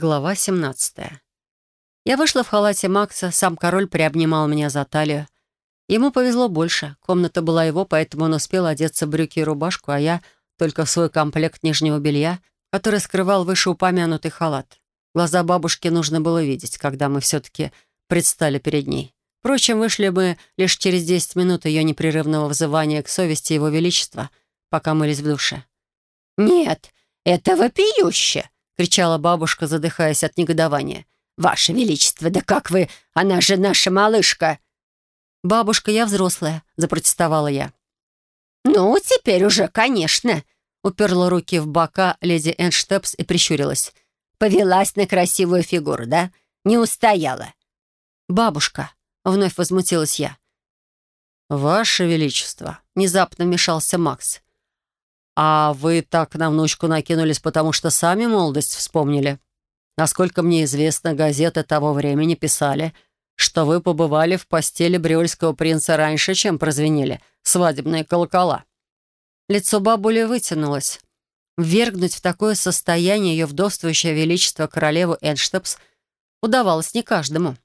Глава 17. Я вышла в халате Макса, сам король приобнимал меня за талию. Ему повезло больше. Комната была его, поэтому он успел одеться в брюки и рубашку, а я только в свой комплект нижнего белья, который скрывал вышеупомянутый халат. Глаза бабушки нужно было видеть, когда мы все-таки предстали перед ней. Впрочем, вышли мы лишь через 10 минут ее непрерывного взывания к совести Его Величества, пока мылись в душе. «Нет, это вопиюще!» — кричала бабушка, задыхаясь от негодования. «Ваше Величество, да как вы? Она же наша малышка!» «Бабушка, я взрослая», — запротестовала я. «Ну, теперь уже, конечно», — уперла руки в бока леди Энштепс и прищурилась. «Повелась на красивую фигуру, да? Не устояла». «Бабушка», — вновь возмутилась я. «Ваше Величество», — внезапно вмешался Макс. «А вы так на внучку накинулись, потому что сами молодость вспомнили. Насколько мне известно, газеты того времени писали, что вы побывали в постели бриольского принца раньше, чем прозвенели свадебные колокола». Лицо бабули вытянулось. Ввергнуть в такое состояние ее вдовствующее величество королеву Энштепс удавалось не каждому.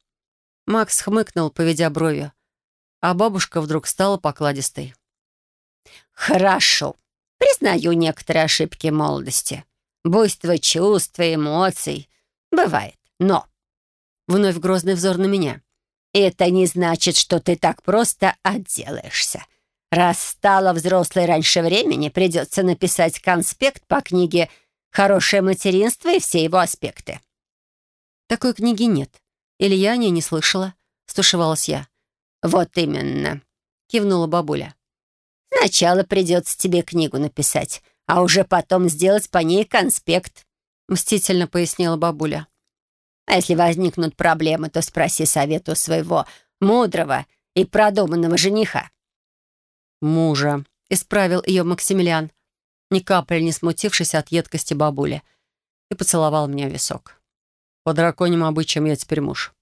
Макс хмыкнул, поведя бровью, а бабушка вдруг стала покладистой. «Хорошо», Признаю некоторые ошибки молодости. Буйство чувств и эмоций. Бывает. Но... Вновь грозный взор на меня. Это не значит, что ты так просто отделаешься. Раз стала взрослой раньше времени, придется написать конспект по книге «Хорошее материнство и все его аспекты». Такой книги нет. Или я о ней не слышала. Стушевалась я. «Вот именно», — кивнула бабуля. Сначала придется тебе книгу написать, а уже потом сделать по ней конспект», — мстительно пояснила бабуля. «А если возникнут проблемы, то спроси совету своего мудрого и продуманного жениха». «Мужа», — исправил ее Максимилиан, ни капли не смутившись от едкости бабули, и поцеловал в висок. «По драконьим обычаям я теперь муж».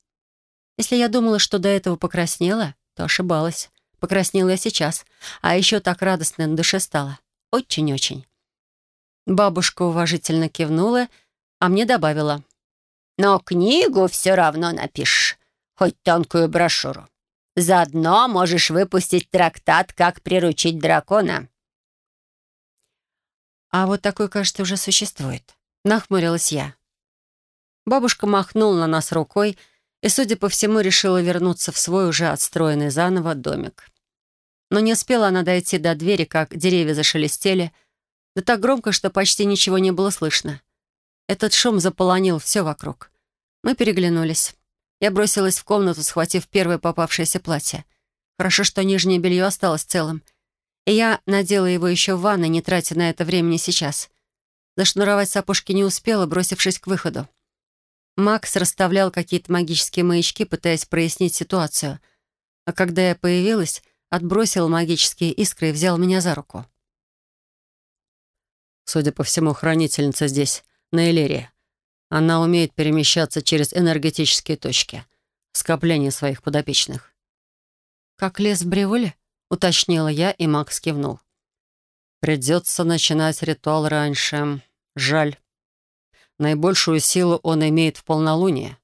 Если я думала, что до этого покраснела, то ошибалась. Покраснела я сейчас, а еще так радостно на душе стало. Очень-очень. Бабушка уважительно кивнула, а мне добавила. «Но книгу все равно напишешь, хоть тонкую брошюру. Заодно можешь выпустить трактат «Как приручить дракона». «А вот такой, кажется, уже существует», — нахмурилась я. Бабушка махнула на нас рукой и, судя по всему, решила вернуться в свой уже отстроенный заново домик. Но не успела она дойти до двери, как деревья зашелестели, да так громко, что почти ничего не было слышно. Этот шум заполонил все вокруг. Мы переглянулись. Я бросилась в комнату, схватив первое попавшееся платье. Хорошо, что нижнее белье осталось целым. И я надела его еще в ванной, не тратя на это времени сейчас. Зашнуровать сапожки не успела, бросившись к выходу. Макс расставлял какие-то магические маячки, пытаясь прояснить ситуацию. А когда я появилась, отбросил магические искры и взял меня за руку. Судя по всему, хранительница здесь, на Элерии. Она умеет перемещаться через энергетические точки, скопление своих подопечных. «Как лес в Бреволе?» — уточнила я, и Макс кивнул. «Придется начинать ритуал раньше. Жаль. Наибольшую силу он имеет в полнолуние,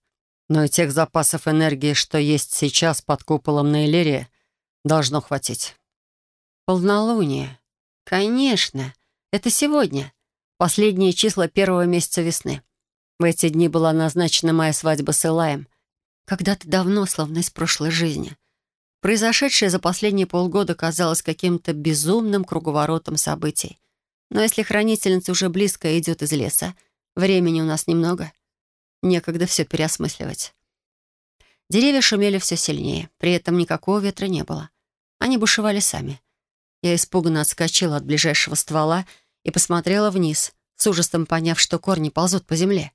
но и тех запасов энергии, что есть сейчас под куполом на Элерии, Должно хватить. Полнолуние. Конечно. Это сегодня. Последние числа первого месяца весны. В эти дни была назначена моя свадьба с Элаем. Когда-то давно, словно из прошлой жизни. Произошедшее за последние полгода казалось каким-то безумным круговоротом событий. Но если хранительница уже близко идет из леса, времени у нас немного. Некогда все переосмысливать. Деревья шумели все сильнее, при этом никакого ветра не было. Они бушевали сами. Я испуганно отскочила от ближайшего ствола и посмотрела вниз, с ужасом поняв, что корни ползут по земле.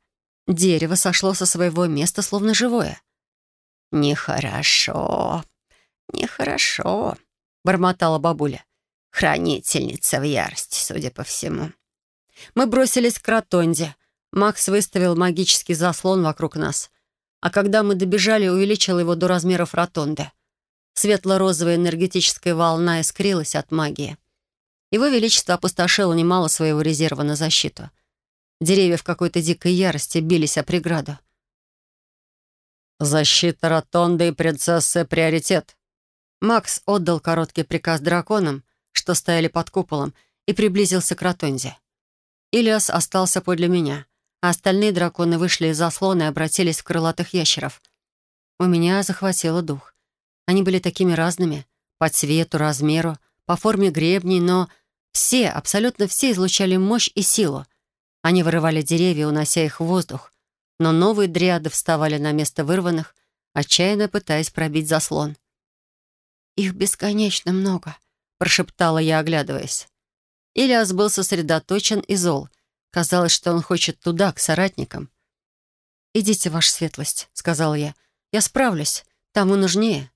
Дерево сошло со своего места, словно живое. «Нехорошо, нехорошо», — бормотала бабуля. «Хранительница в ярости, судя по всему». Мы бросились к ротонде. Макс выставил магический заслон вокруг нас. А когда мы добежали, увеличил его до размеров ротонды. Светло-розовая энергетическая волна искрилась от магии. Его Величество опустошило немало своего резерва на защиту. Деревья в какой-то дикой ярости бились о преграду. «Защита Ротонды и принцессы — приоритет!» Макс отдал короткий приказ драконам, что стояли под куполом, и приблизился к Ротонде. Илиас остался подле меня, а остальные драконы вышли из заслона и обратились в крылатых ящеров. У меня захватило дух. Они были такими разными, по цвету, размеру, по форме гребней, но все, абсолютно все излучали мощь и силу. Они вырывали деревья, унося их в воздух, но новые дриады вставали на место вырванных, отчаянно пытаясь пробить заслон. «Их бесконечно много», — прошептала я, оглядываясь. Илиас был сосредоточен и зол. Казалось, что он хочет туда, к соратникам. «Идите, ваша светлость», — сказал я. «Я справлюсь. Там и нужнее».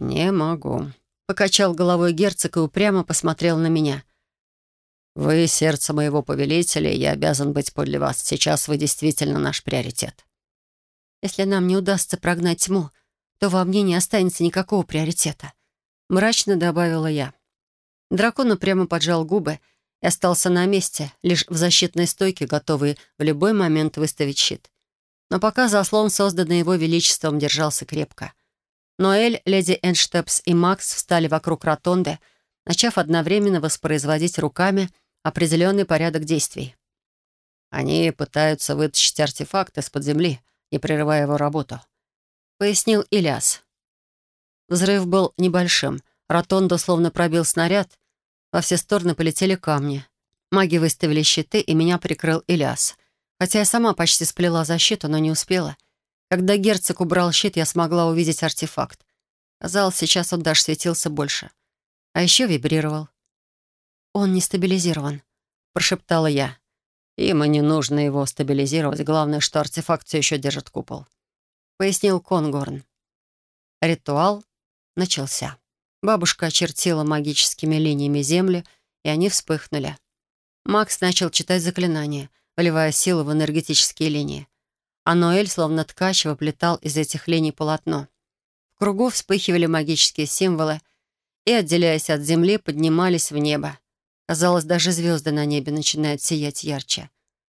«Не могу», — покачал головой герцог и упрямо посмотрел на меня. «Вы — сердце моего повелителя, я обязан быть подле вас. Сейчас вы действительно наш приоритет». «Если нам не удастся прогнать тьму, то во мне не останется никакого приоритета», — мрачно добавила я. Дракон упрямо поджал губы и остался на месте, лишь в защитной стойке, готовый в любой момент выставить щит. Но пока заслон, созданный его величеством, держался крепко. Ноэль, леди Энштепс и Макс встали вокруг ротонды, начав одновременно воспроизводить руками определенный порядок действий. «Они пытаются вытащить артефакт из-под земли, не прерывая его работу», — пояснил Ильяс. Взрыв был небольшим. Ротонду словно пробил снаряд. Во все стороны полетели камни. Маги выставили щиты, и меня прикрыл Ильяс. Хотя я сама почти сплела защиту, но не успела. Когда герцог убрал щит, я смогла увидеть артефакт. Казалось, сейчас он даже светился больше. А еще вибрировал. «Он не стабилизирован», — прошептала я. «Им и не нужно его стабилизировать. Главное, что артефакт все еще держит купол», — пояснил Конгорн. Ритуал начался. Бабушка очертила магическими линиями землю, и они вспыхнули. Макс начал читать заклинания, вливая силу в энергетические линии. А Ноэль, словно ткач, воплетал из этих линий полотно. В кругу вспыхивали магические символы, и, отделяясь от земли, поднимались в небо. Казалось, даже звезды на небе начинают сиять ярче.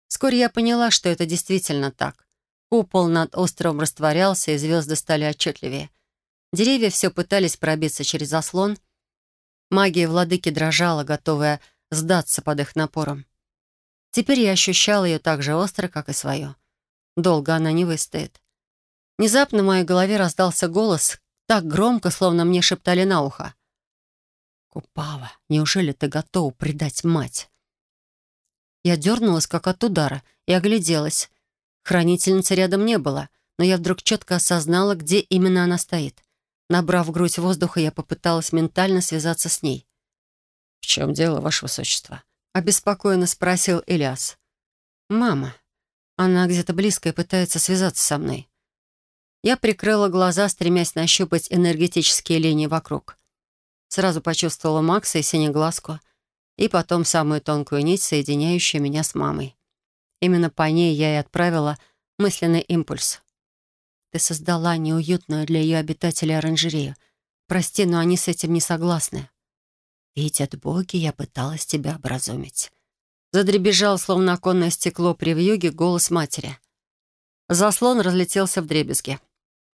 Вскоре я поняла, что это действительно так. Купол над островом растворялся, и звезды стали отчетливее. Деревья все пытались пробиться через заслон. Магия владыки дрожала, готовая сдаться под их напором. Теперь я ощущала ее так же остро, как и свое. Долго она не выстоит. Внезапно в моей голове раздался голос, так громко, словно мне шептали на ухо. «Купава, неужели ты готова предать мать?» Я дернулась, как от удара, и огляделась. Хранительницы рядом не было, но я вдруг четко осознала, где именно она стоит. Набрав грудь воздуха, я попыталась ментально связаться с ней. «В чем дело, Ваше Высочество?» — обеспокоенно спросил Илиас. «Мама. Она где-то близко и пытается связаться со мной». Я прикрыла глаза, стремясь нащупать энергетические линии вокруг. Сразу почувствовала Макса и синеглазку, и потом самую тонкую нить, соединяющую меня с мамой. Именно по ней я и отправила мысленный импульс. Ты создала неуютную для ее обитателей оранжерею. Прости, но они с этим не согласны. Видят боги, я пыталась тебя образумить. Задребежал, словно оконное стекло при вьюге, голос матери. Заслон разлетелся в дребезги.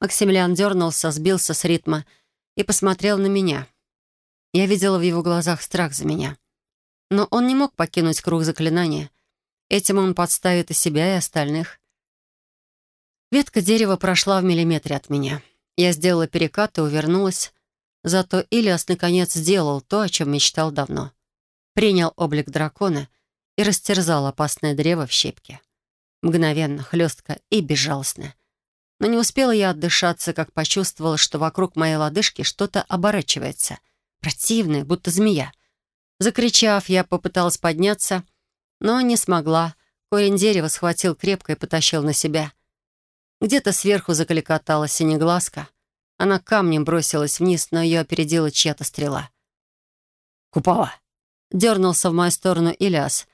Максимилиан дернулся, сбился с ритма и посмотрел на меня — я видела в его глазах страх за меня. Но он не мог покинуть круг заклинания. Этим он подставит и себя, и остальных. Ветка дерева прошла в миллиметре от меня. Я сделала перекат и увернулась. Зато Илиас наконец сделал то, о чем мечтал давно. Принял облик дракона и растерзал опасное древо в щепки. Мгновенно, хлестко и безжалостно. Но не успела я отдышаться, как почувствовала, что вокруг моей лодыжки что-то оборачивается — Противная, будто змея. Закричав, я попыталась подняться, но не смогла. Корень дерева схватил крепко и потащил на себя. Где-то сверху заколикотала синеглазка. Она камнем бросилась вниз, но ее опередила чья-то стрела. «Купала!» — дернулся в мою сторону Илиас,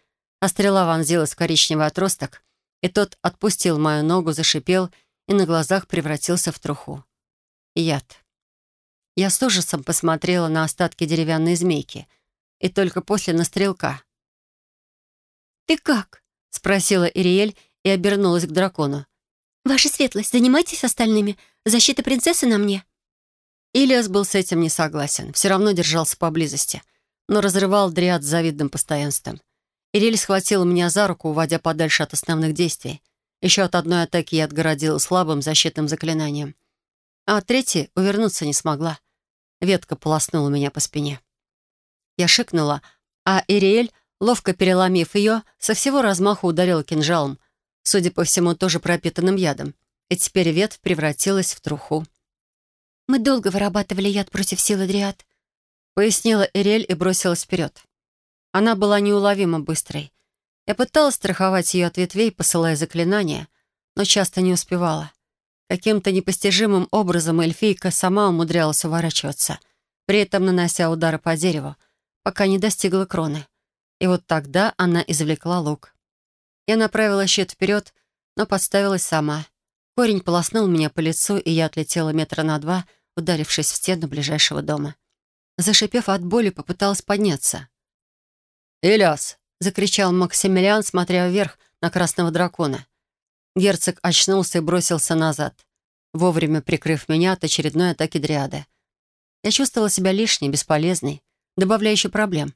а стрела вонзилась в коричневый отросток, и тот отпустил мою ногу, зашипел и на глазах превратился в труху. Яд. Я с ужасом посмотрела на остатки деревянной змейки и только после на стрелка. «Ты как?» — спросила Ириэль и обернулась к дракону. «Ваша светлость, занимайтесь остальными. Защита принцессы на мне». Илиас был с этим не согласен. Все равно держался поблизости, но разрывал дриад с завидным постоянством. Ирель схватила меня за руку, уводя подальше от основных действий. Еще от одной атаки я отгородила слабым защитным заклинанием. А от третьей увернуться не смогла. Ветка полоснула меня по спине. Я шикнула, а Ириэль, ловко переломив ее, со всего размаху ударила кинжалом, судя по всему, тоже пропитанным ядом. И теперь ветвь превратилась в труху. «Мы долго вырабатывали яд против силы Дриад», — пояснила Ириэль и бросилась вперед. Она была неуловимо быстрой. Я пыталась страховать ее от ветвей, посылая заклинания, но часто не успевала. Каким-то непостижимым образом эльфийка сама умудрялась уворачиваться, при этом нанося удары по дереву, пока не достигла кроны. И вот тогда она извлекла лук. Я направила щит вперед, но подставилась сама. Корень полоснул меня по лицу, и я отлетела метра на два, ударившись в стену ближайшего дома. Зашипев от боли, попыталась подняться. «Элиас!» — закричал Максимилиан, смотря вверх на красного дракона. Герцог очнулся и бросился назад, вовремя прикрыв меня от очередной атаки дриады. Я чувствовала себя лишней, бесполезной, добавляющей проблем.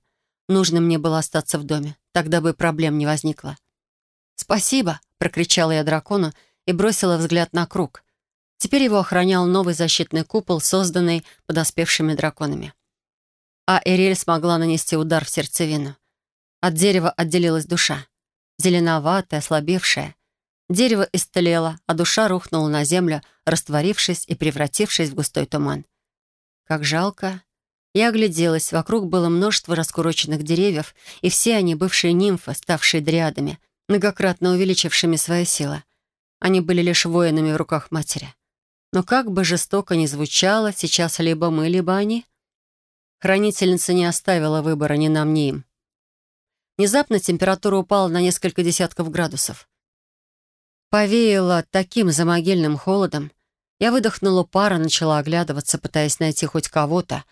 Нужно мне было остаться в доме, тогда бы проблем не возникло. «Спасибо!» — прокричала я дракону и бросила взгляд на круг. Теперь его охранял новый защитный купол, созданный подоспевшими драконами. А Эриэль смогла нанести удар в сердцевину. От дерева отделилась душа. Зеленоватая, ослабевшая. Дерево истлело, а душа рухнула на землю, растворившись и превратившись в густой туман. Как жалко. Я огляделась, вокруг было множество раскуроченных деревьев, и все они бывшие нимфы, ставшие дриадами, многократно увеличившими свои силы. Они были лишь воинами в руках матери. Но как бы жестоко ни звучало, сейчас либо мы, либо они. Хранительница не оставила выбора ни нам, ни им. Внезапно температура упала на несколько десятков градусов. Повеяло таким замогильным холодом. Я выдохнула пара, начала оглядываться, пытаясь найти хоть кого-то.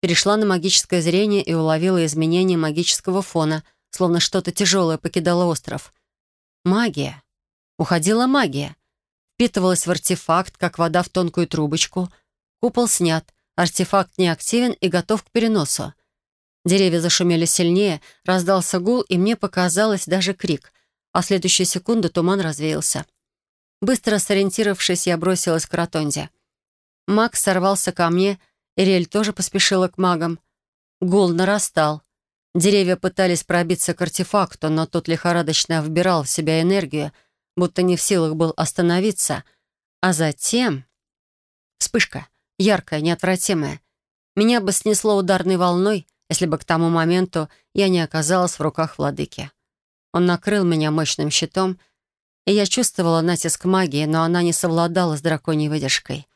Перешла на магическое зрение и уловила изменения магического фона, словно что-то тяжелое покидало остров. Магия. Уходила магия. Впитывалась в артефакт, как вода в тонкую трубочку. Купол снят, артефакт неактивен и готов к переносу. Деревья зашумели сильнее, раздался гул, и мне показалось даже крик — а в следующую секунду туман развеялся. Быстро сориентировавшись, я бросилась к ротонде. Макс сорвался ко мне, Ириэль тоже поспешила к магам. Гул нарастал. Деревья пытались пробиться к артефакту, но тот лихорадочно вбирал в себя энергию, будто не в силах был остановиться. А затем... Вспышка, яркая, неотвратимая. Меня бы снесло ударной волной, если бы к тому моменту я не оказалась в руках владыки. Он накрыл меня мощным щитом, и я чувствовала натиск магии, но она не совладала с драконьей выдержкой.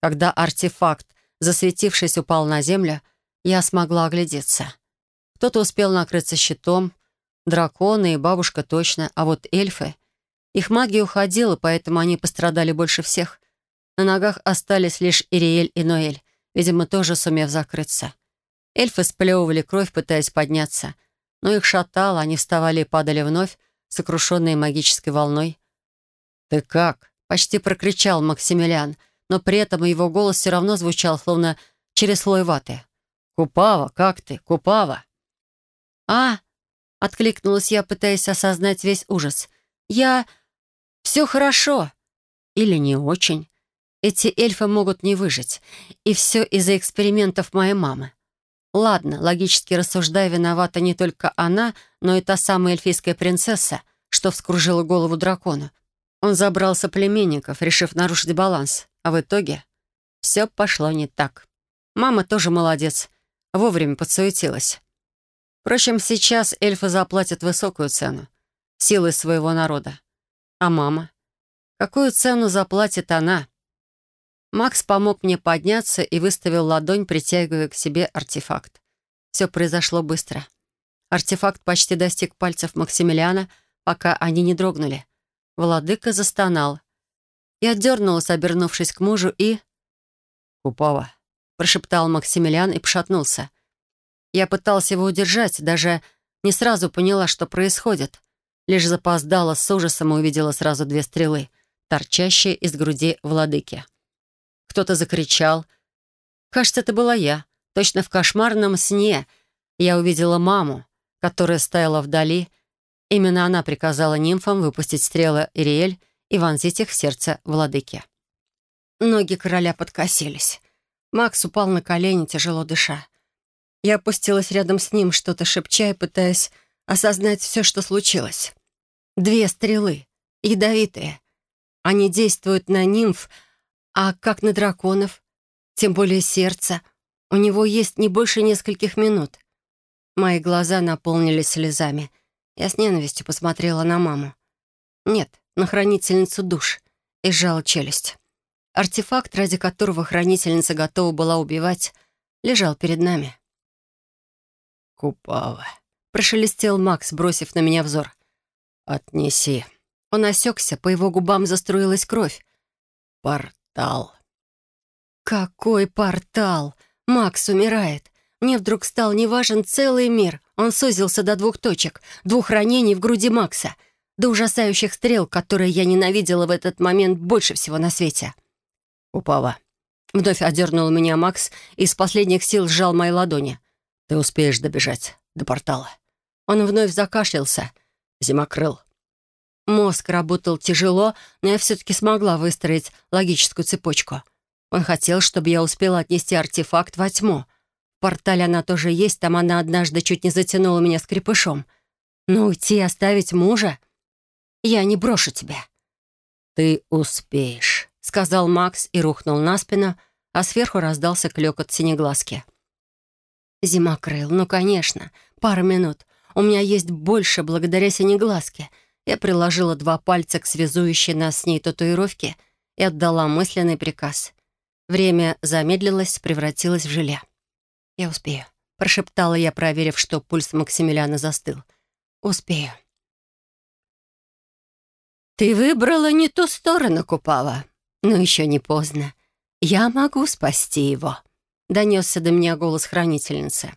Когда артефакт, засветившись, упал на землю, я смогла оглядеться. Кто-то успел накрыться щитом, драконы и бабушка точно, а вот эльфы... Их магия уходила, поэтому они пострадали больше всех. На ногах остались лишь Ириэль и Ноэль, видимо, тоже сумев закрыться. Эльфы сплевывали кровь, пытаясь подняться, но их шатало, они вставали и падали вновь, сокрушенные магической волной. «Ты как?» — почти прокричал Максимилиан, но при этом его голос все равно звучал, словно через слой ваты. «Купава, как ты? Купава!» «А!» — откликнулась я, пытаясь осознать весь ужас. «Я... все хорошо!» «Или не очень. Эти эльфы могут не выжить. И все из-за экспериментов моей мамы. Ладно, логически рассуждая, виновата не только она, но и та самая эльфийская принцесса, что вскружила голову дракона. Он забрал соплеменников, решив нарушить баланс. А в итоге все пошло не так. Мама тоже молодец, вовремя подсуетилась. Впрочем, сейчас эльфы заплатят высокую цену. Силой своего народа. А мама? Какую цену заплатит она? Макс помог мне подняться и выставил ладонь, притягивая к себе артефакт. Все произошло быстро. Артефакт почти достиг пальцев Максимилиана, пока они не дрогнули. Владыка застонал. Я отдернулась, обернувшись к мужу, и... «Купава», — прошептал Максимилиан и пошатнулся. Я пытался его удержать, даже не сразу поняла, что происходит. Лишь запоздала с ужасом и увидела сразу две стрелы, торчащие из груди владыки. Кто-то закричал. Кажется, это была я. Точно в кошмарном сне я увидела маму, которая стояла вдали. Именно она приказала нимфам выпустить стрелы Ириэль и вонзить их в сердце владыки. Ноги короля подкосились. Макс упал на колени, тяжело дыша. Я опустилась рядом с ним, что-то шепча и пытаясь осознать все, что случилось. Две стрелы, ядовитые. Они действуют на нимф, а как на драконов, тем более сердце. У него есть не больше нескольких минут. Мои глаза наполнились слезами. Я с ненавистью посмотрела на маму. Нет, на хранительницу душ и сжала челюсть. Артефакт, ради которого хранительница готова была убивать, лежал перед нами. «Купава», — прошелестел Макс, бросив на меня взор. «Отнеси». Он осекся, по его губам заструилась кровь. «Портал». «Какой портал? Макс умирает. Мне вдруг стал неважен целый мир. Он сузился до двух точек, двух ранений в груди Макса, до ужасающих стрел, которые я ненавидела в этот момент больше всего на свете. «Упава». Вновь одернул меня Макс и из последних сил сжал мои ладони. «Ты успеешь добежать до портала». Он вновь закашлялся. «Зимокрыл». Мозг работал тяжело, но я все-таки смогла выстроить логическую цепочку. Он хотел, чтобы я успела отнести артефакт во тьму. В портале она тоже есть, там она однажды чуть не затянула меня с крепышом. Но уйти и оставить мужа? Я не брошу тебя. «Ты успеешь», — сказал Макс и рухнул на спину, а сверху раздался клёкот синеглазки. Зима крыл, ну, конечно, пара минут. У меня есть больше благодаря синеглазке — я приложила два пальца к связующей нас с ней татуировке и отдала мысленный приказ. Время замедлилось, превратилось в желе. «Я успею», — прошептала я, проверив, что пульс Максимилиана застыл. «Успею». «Ты выбрала не ту сторону, Купава. Но еще не поздно. Я могу спасти его», — донесся до меня голос хранительницы.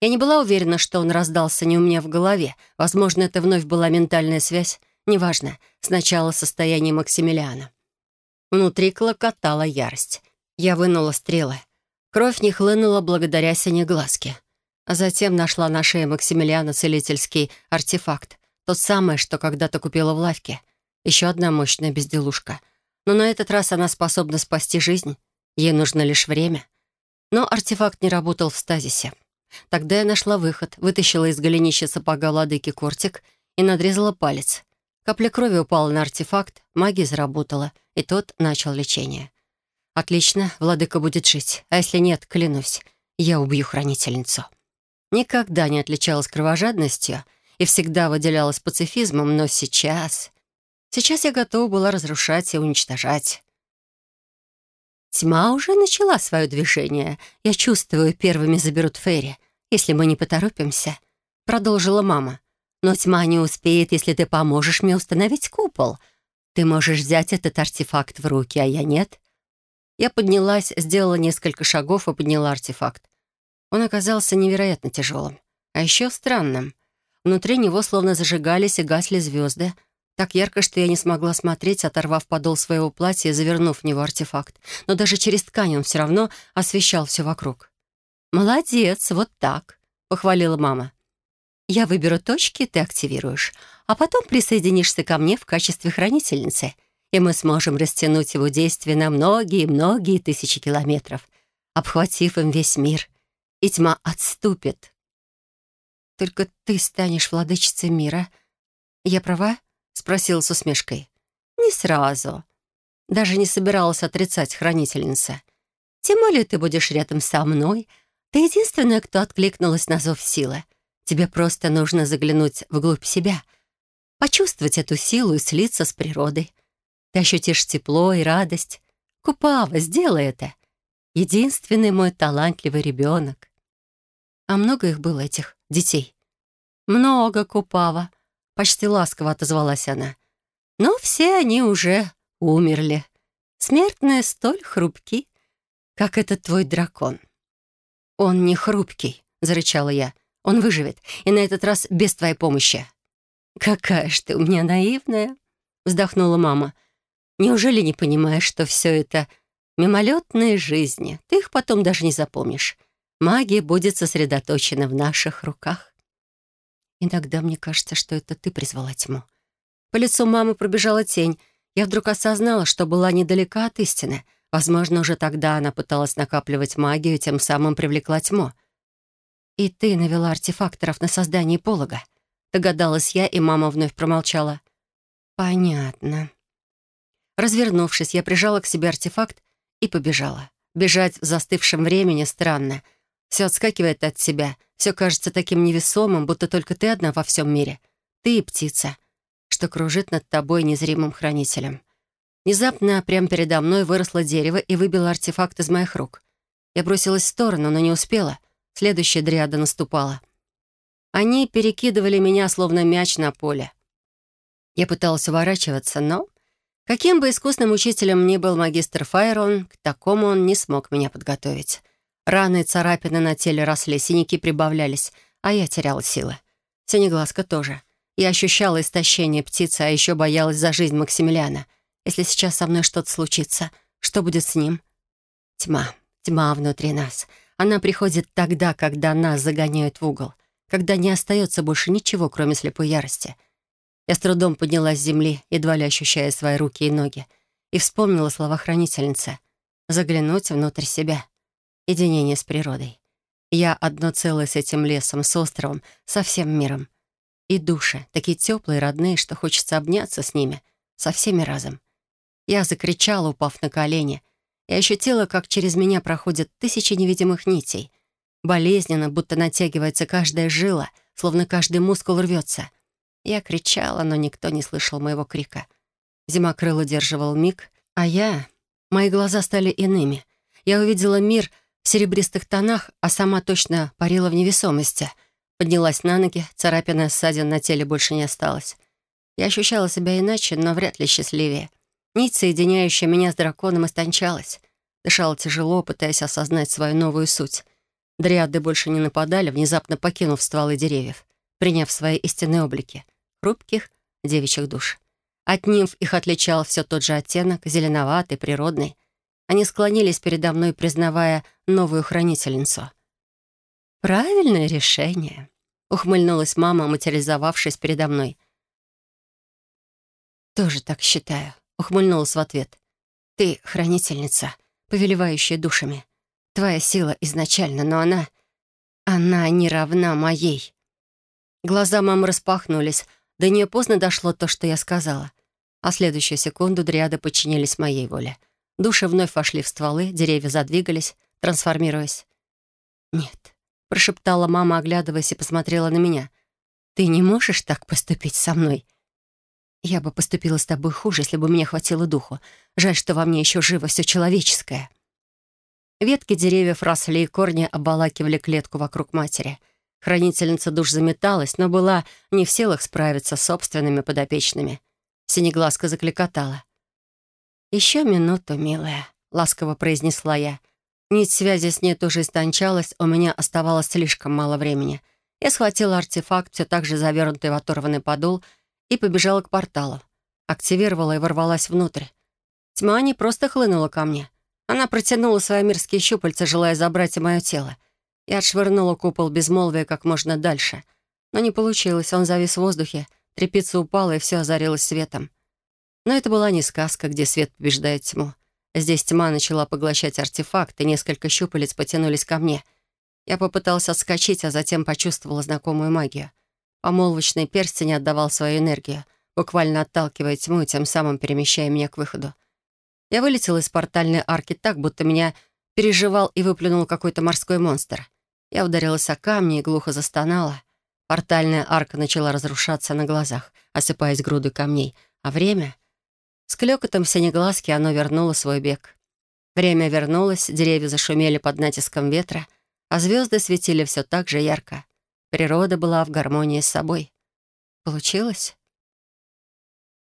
Я не была уверена, что он раздался не у меня в голове. Возможно, это вновь была ментальная связь. Неважно. Сначала состояние Максимилиана. Внутри клокотала ярость. Я вынула стрелы. Кровь не хлынула благодаря синеглазке. А затем нашла на шее Максимилиана целительский артефакт. Тот самый, что когда-то купила в лавке. Еще одна мощная безделушка. Но на этот раз она способна спасти жизнь. Ей нужно лишь время. Но артефакт не работал в стазисе. Тогда я нашла выход, вытащила из голенища сапога владыки кортик и надрезала палец. Капля крови упала на артефакт, магия заработала, и тот начал лечение. «Отлично, владыка будет жить, а если нет, клянусь, я убью хранительницу». Никогда не отличалась кровожадностью и всегда выделялась пацифизмом, но сейчас... Сейчас я готова была разрушать и уничтожать. Тьма уже начала свое движение. Я чувствую, первыми заберут Ферри, если мы не поторопимся», — продолжила мама. «Но тьма не успеет, если ты поможешь мне установить купол. Ты можешь взять этот артефакт в руки, а я нет». Я поднялась, сделала несколько шагов и подняла артефакт. Он оказался невероятно тяжелым, а еще странным. Внутри него словно зажигались и гасли звезды — так ярко, что я не смогла смотреть, оторвав подол своего платья и завернув в него артефакт. Но даже через ткань он все равно освещал все вокруг. «Молодец, вот так», — похвалила мама. «Я выберу точки, ты активируешь, а потом присоединишься ко мне в качестве хранительницы, и мы сможем растянуть его действие на многие-многие тысячи километров, обхватив им весь мир, и тьма отступит». «Только ты станешь владычицей мира. Я права?» Спросила с усмешкой. «Не сразу». Даже не собиралась отрицать хранительница. «Тем более ты будешь рядом со мной. Ты единственная, кто откликнулась на зов силы. Тебе просто нужно заглянуть вглубь себя, почувствовать эту силу и слиться с природой. Ты ощутишь тепло и радость. Купава, сделай это. Единственный мой талантливый ребенок». А много их было, этих детей? «Много, Купава», Почти ласково отозвалась она. Но все они уже умерли. Смертные столь хрупки, как этот твой дракон. Он не хрупкий, зарычала я. Он выживет, и на этот раз без твоей помощи. «Какая ж ты у меня наивная!» — вздохнула мама. «Неужели не понимаешь, что все это мимолетные жизни? Ты их потом даже не запомнишь. Магия будет сосредоточена в наших руках». Иногда мне кажется, что это ты призвала тьму. По лицу мамы пробежала тень. Я вдруг осознала, что была недалека от истины. Возможно, уже тогда она пыталась накапливать магию тем самым привлекла тьму. «И ты навела артефакторов на создание полога», — догадалась я, и мама вновь промолчала. «Понятно». Развернувшись, я прижала к себе артефакт и побежала. Бежать в застывшем времени странно. Все отскакивает от себя, все кажется таким невесомым, будто только ты одна во всем мире. Ты и птица, что кружит над тобой незримым хранителем. Внезапно прямо передо мной выросло дерево и выбило артефакт из моих рук. Я бросилась в сторону, но не успела — Следующая дриада наступала. Они перекидывали меня, словно мяч на поле. Я пыталась уворачиваться, но... Каким бы искусным учителем ни был магистр Файрон, к такому он не смог меня подготовить. Раны и царапины на теле росли, синяки прибавлялись, а я теряла силы. Синеглазка тоже. Я ощущала истощение птицы, а еще боялась за жизнь Максимилиана. Если сейчас со мной что-то случится, что будет с ним? Тьма, тьма внутри нас — она приходит тогда, когда нас загоняют в угол, когда не остается больше ничего, кроме слепой ярости. Я с трудом поднялась с земли, едва ли ощущая свои руки и ноги, и вспомнила слова хранительницы «заглянуть внутрь себя». Единение с природой. Я одно целое с этим лесом, с островом, со всем миром. И души, такие теплые, родные, что хочется обняться с ними, со всеми разом. Я закричала, упав на колени, и ощутила, как через меня проходят тысячи невидимых нитей. Болезненно, будто натягивается каждая жила, словно каждый мускул рвется. Я кричала, но никто не слышал моего крика. Зимокрыл удерживал миг, а я... Мои глаза стали иными. Я увидела мир в серебристых тонах, а сама точно парила в невесомости. Поднялась на ноги, царапина ссадин на теле больше не осталось. Я ощущала себя иначе, но вряд ли счастливее. Нить, соединяющая меня с драконом, истончалась. Дышала тяжело, пытаясь осознать свою новую суть. Дриады больше не нападали, внезапно покинув стволы деревьев, приняв свои истинные облики — хрупких девичьих душ. От нимф их отличал все тот же оттенок, зеленоватый, природный. Они склонились передо мной, признавая новую хранительницу. «Правильное решение», — ухмыльнулась мама, материализовавшись передо мной. «Тоже так считаю», Ухмыльнулась в ответ. «Ты хранительница, повелевающая душами. Твоя сила изначально, но она... Она не равна моей». Глаза мамы распахнулись. До нее поздно дошло то, что я сказала. А следующую секунду дриады подчинились моей воле. Души вновь вошли в стволы, деревья задвигались, трансформируясь. «Нет», — прошептала мама, оглядываясь и посмотрела на меня. «Ты не можешь так поступить со мной?» Я бы поступила с тобой хуже, если бы меня хватило духу. Жаль, что во мне еще живо все человеческое». Ветки деревьев росли, и корни обволакивали клетку вокруг матери. Хранительница душ заметалась, но была не в силах справиться с собственными подопечными. Синеглазка закликотала. «Еще минуту, милая», — ласково произнесла я. Нить связи с ней тоже истончалась, у меня оставалось слишком мало времени. Я схватила артефакт, все так же завернутый в оторванный подол, и побежала к порталу. Активировала и ворвалась внутрь. Тьма не просто хлынула ко мне. Она протянула свои мирские щупальца, желая забрать и мое тело. И отшвырнула купол безмолвия как можно дальше. Но не получилось, он завис в воздухе, трепица упала, и все озарилось светом. Но это была не сказка, где свет побеждает тьму. Здесь тьма начала поглощать артефакт, и несколько щупалец потянулись ко мне. Я попытался отскочить, а затем почувствовала знакомую магию. Помолвочный перстень отдавал свою энергию, буквально отталкивая тьму и тем самым перемещая меня к выходу. Я вылетела из портальной арки так, будто меня переживал и выплюнул какой-то морской монстр. Я ударилась о камни и глухо застонала. Портальная арка начала разрушаться на глазах, осыпаясь грудой камней, а время... С клёкотом синеглазки оно вернуло свой бег. Время вернулось, деревья зашумели под натиском ветра, а звезды светили все так же ярко. Природа была в гармонии с собой. Получилось?